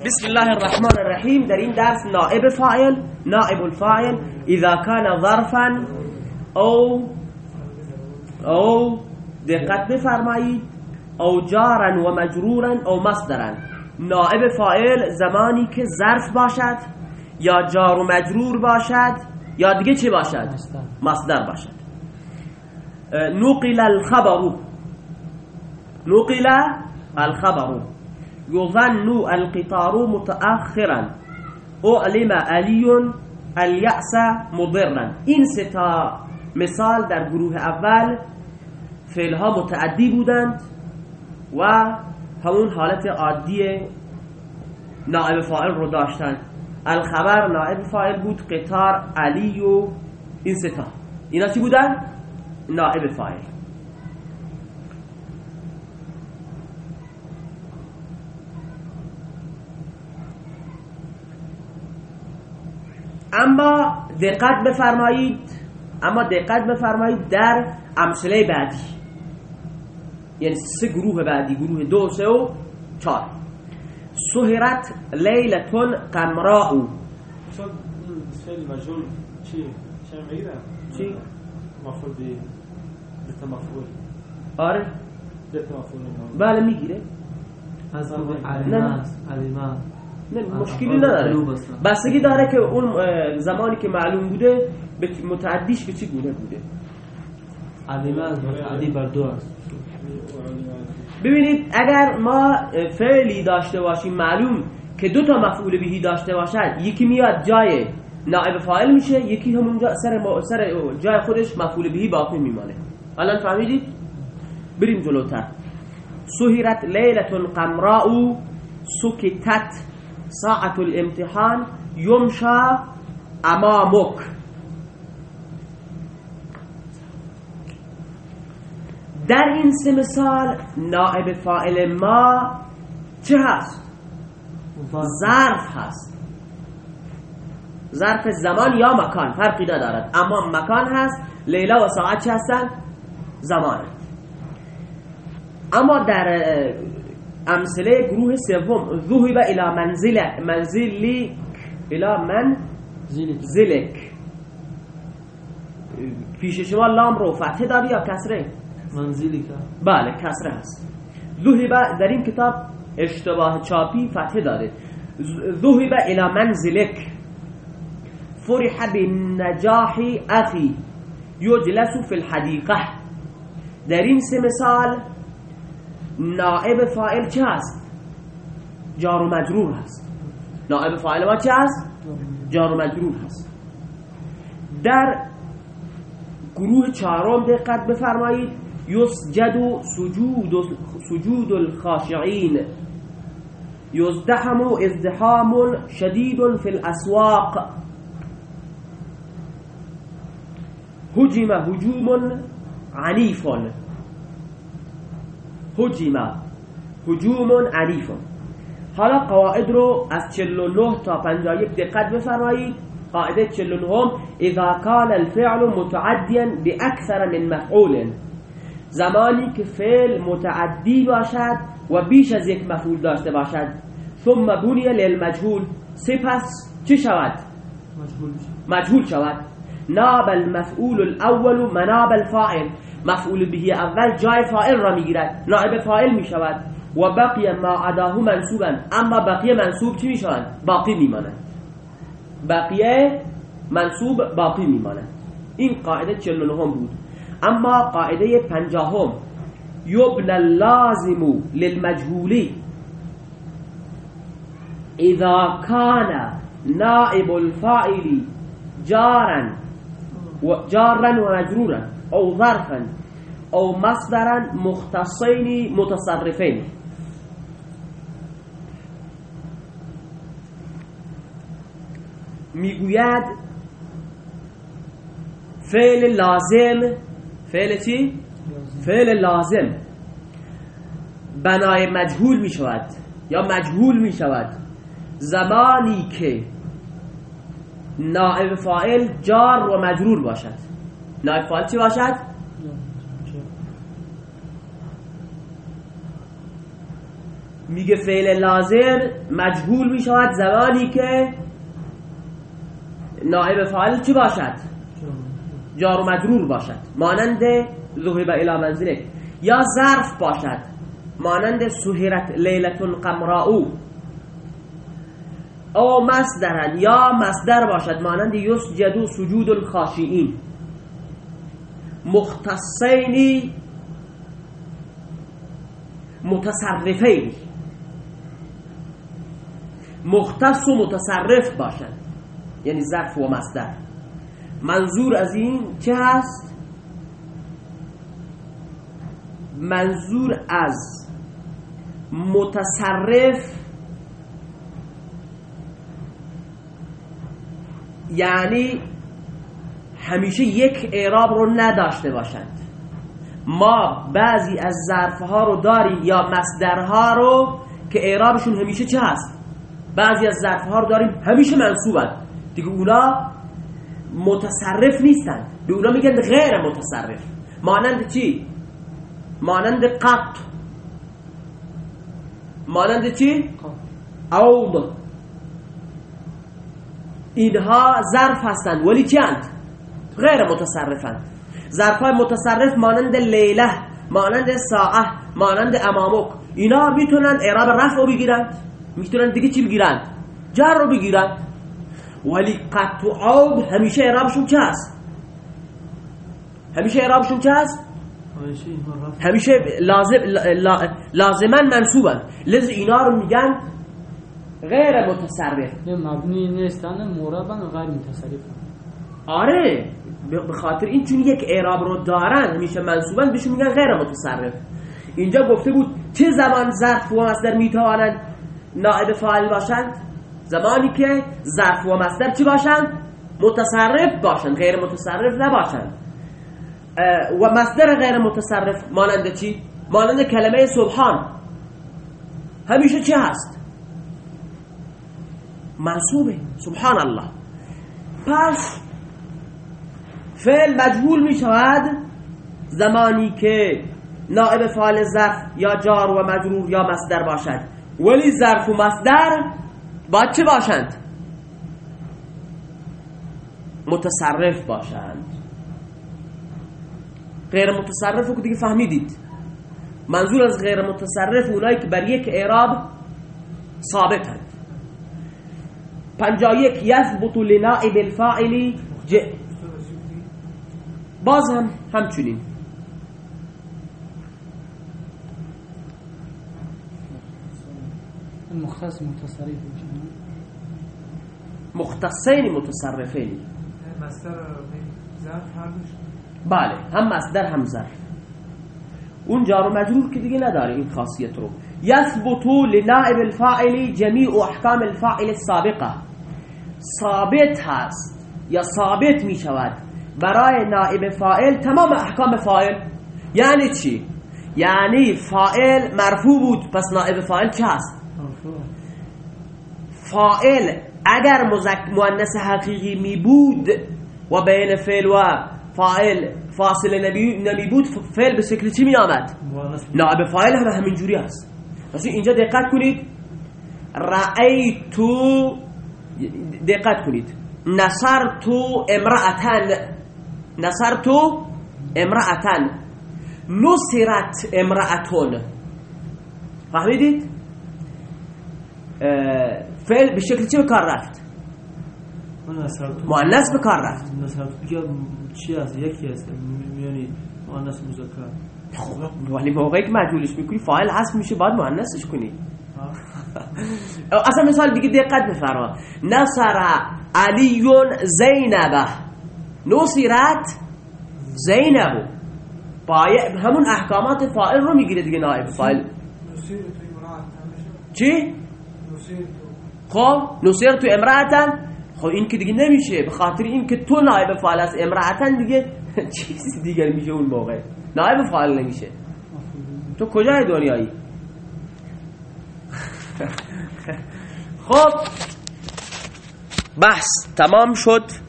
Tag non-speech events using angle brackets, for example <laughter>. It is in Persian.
بسم الله الرحمن الرحیم در این درس نائب فاعل نائب الفاعل اذا كان ظرفا او او دقت بفرمایید او جارا و مجرورا او مصدرا نائب فاعل زمانی که ظرف باشد یا جار و مجرور باشد یا دیگه چی باشد مصدر باشد نقل الخبر نقل الخبر يظن القطار متأخرا. اعلم علی الیأس مضرا. این ستا مثال در گروه اول فعلها متعدی بودند و همون حالت عادی نائب فاعل رو داشتند. الخبر نائب فاعل بود قطار علی و این ستا اینا چی بودن؟ نائب فاعل. اما دقت بفرمایید اما دقت بفرمایید در امثله بعدی. یعنی سه گروه بعدی گروه دو سه و چهار. سهرت لیلتون قمراء. شد فعل مجهول. چی؟ چی؟ مفعول به مفعول آره. بله می‌گیره. از نه آه، مشکلی نداره. بستگی داره که اون زمانی که معلوم بوده به متعدیش به چی گونه بوده. علیمه از متعدی بر دو است. ببینید اگر ما فعلی داشته باشیم معلوم که دو تا مفعول بهی داشته باشد یکی میاد جای نائب فاعل میشه یکی همونجا سر, ما- سر جای خودش مفعول بهی باقی میمانه. الان فهمیدید؟ بریم جلوتر. سهرت لیلة قمراء سکتت ساعة الامتحان یمشا امامک در این سه مثال نائب فاعل ما چه هست؟ ظرف هست. ظرف زمان یا مکان؟ فرقی ندارد. اما مکان هست لیلا و ساعت چه هستن؟ زمان. اما در أمثلة گروه سوم ذهب إلى منزل منزلی إلى من؟ زلک پیش شما لام رو. فتحه داری یا کسره؟ منزلی که بله کسره هست. ذهب در این کتاب اشتباه چاپی فتحه داره ذهب إلى منزلک فرح بالنجاح اخی یجلس فی الحدیقه در این سه مثال نائب فاعل چه هست؟ جار و مجرور هست. نائب فاعل ما چه هست؟ جار و مجرور هست. در گروه چهارم دقت بفرمایید. یسجد سجود سجود الخاشعین. یزدحم ازدحام شدید فی الاسواق. هجم هجوم عنیف. هجم هجوم عنیف حالا قواعد رو از 49 تا 51 دقت بفرمایید. قاعدة 49 اذا كان الفعل متعديا بأكثر من مفعول. زمانی که فعل متعدی باشد و بیش از یک مفعول داشته باشد. ثم بنی للمجهول. سپس چه شود؟ مجهول شود. ناب المفعول الأول مناب الفاعل. مفعول به اول جای فاعل را می‌گیرد. نائب فاعل می شود و بقی ما عداه منصوبا. اما بقیه منصوب چی می شوند باقی میمانند بقیه منصوب باقی میمانند این قاعده 49 بود. اما قاعده پنجاهم. یبن اللازم للمجهولی اذا كان نائب الفاعل جارا وجارا ومجرورا او ظرفا. او مصدرا مختصين متصرفين می‌گوید فعل لازم فعل چی؟ فعل لازم بنای مجهول می شود یا مجهول می شود زمانی که نائب فاعل جار و مجرور باشد نائب فاعل چی باشد؟ میگه فعل لازم مجهول می‌شود زمانی که نائب فاعل چی باشد؟ جار و مجرور باشد. مانند ذهب الى منزله. یا ظرف باشد. مانند سهرت لیلت قمراء او مصدرن یا مصدر باشد. مانند یسجد سجود الخاشئین. مختصین متصرفین. مختص و متصرف باشند یعنی ظرف و مصدر. منظور از این چه هست؟ منظور از متصرف یعنی همیشه یک اعراب رو نداشته باشند. ما بعضی از ظرفها رو داریم یا مصدرها رو که اعرابشون همیشه چه هست؟ بعضی از ظرفها رو داریم. همیشه منصوبند دیگه اونا متصرف نیستن. به اونا میگن غیر متصرف. مانند چی؟ مانند قط. مانند چی؟ عوض اینها ظرف هستند ولی چند؟ غیر متصرفند ظرف های متصرف مانند لیله مانند ساعه مانند امامک. اینا می‌تونن اعراب رفع بگیرند می‌تونن دیگه چی بگیرند؟ جر رو بگیرند ولی قط و عود همیشه اعرابشون چه هست؟ همیشه اعرابشون چه هست؟ همیشه لازم لازما منصوبن. لذا اینا رو میگن غیر متصرف. مبنی نیستن موربن و غیر متصرف. آره به خاطر این چون یک اعراب رو دارن همیشه منصوبن بهشون میگن غیر متصرف. اینجا گفته بود چه زمان ظرف و مصدر می‌توانند نائب فاعل باشند زمانی که ظرف و مصدر چی باشند متصرف باشند غیر متصرف نباشند و مصدر غیر متصرف مانند چی؟ مانند کلمه سبحان. همیشه چی هست؟ منصوبه سبحان الله پس فعل مجهول می شود زمانی که نائب فعال ظرف یا جار و مجرور یا مصدر باشد. ولی ظرف و مصدر باید چه باشند؟ متصرف باشند. غیر متصرف رو دیگه فهمیدید. منظور از غیر متصرف اونایی که بر یک اعراب ثابتند. پنجا یک یثبت لنائب الفاعلی. باز هم همچنین. مختص متصرف مختصین متصرفین. مصدر ظرف هر دوش بله هم مصدر هم ظرف. اون جار و مجرور که دیگه نداره این خاصیت رو. یثبت لنائب الفاعل جمیع احکام الفاعل السابقه. ثابت هست یا ثابت می شود برای نائب فاعل تمام احکام فاعل. یعنی چی؟ یعنی فاعل مرفوع بود پس نائب فاعل چه هست؟ فاعل اگر مؤنث حقیقی می بود و بین فعل و فاعل فاصله نمی بود فعل به شکل چی می آمد؟ نائب فاعل هم همین جوری هست پس اینجا دقت کنید. رأیتو دقت کنید. نصرتو امرأتن. نصرتو امرأتن. نصرت امرأتون. فهمیدید؟ فعل به شکل چی به کار رفت؟ مؤنث به کار رفت چی هست یکی هست یعنی مؤنث مذکر. خب ولی موقعی که مجهولش می‌کنی فاعل هست میشه باید مؤنثش کنی. <laughs> اصلا مثال دیگه دقت بفرما. نصر علی زینبه نصرت زینبو پای همون احکامات فاعل رو می‌گیره دیگه نائب فاعل. همیشه. چی؟ خب نصیر تو امرأتن. خب این که دیگه نمیشه. به خاطر این که تو نائب فاعل از امرأتن دیگه <laughs> چیزی دیگر میشه اون موقع. نائب فاعل نمیشه. تو کجای دنیایی؟ <laughs> خب. بحث تمام شد.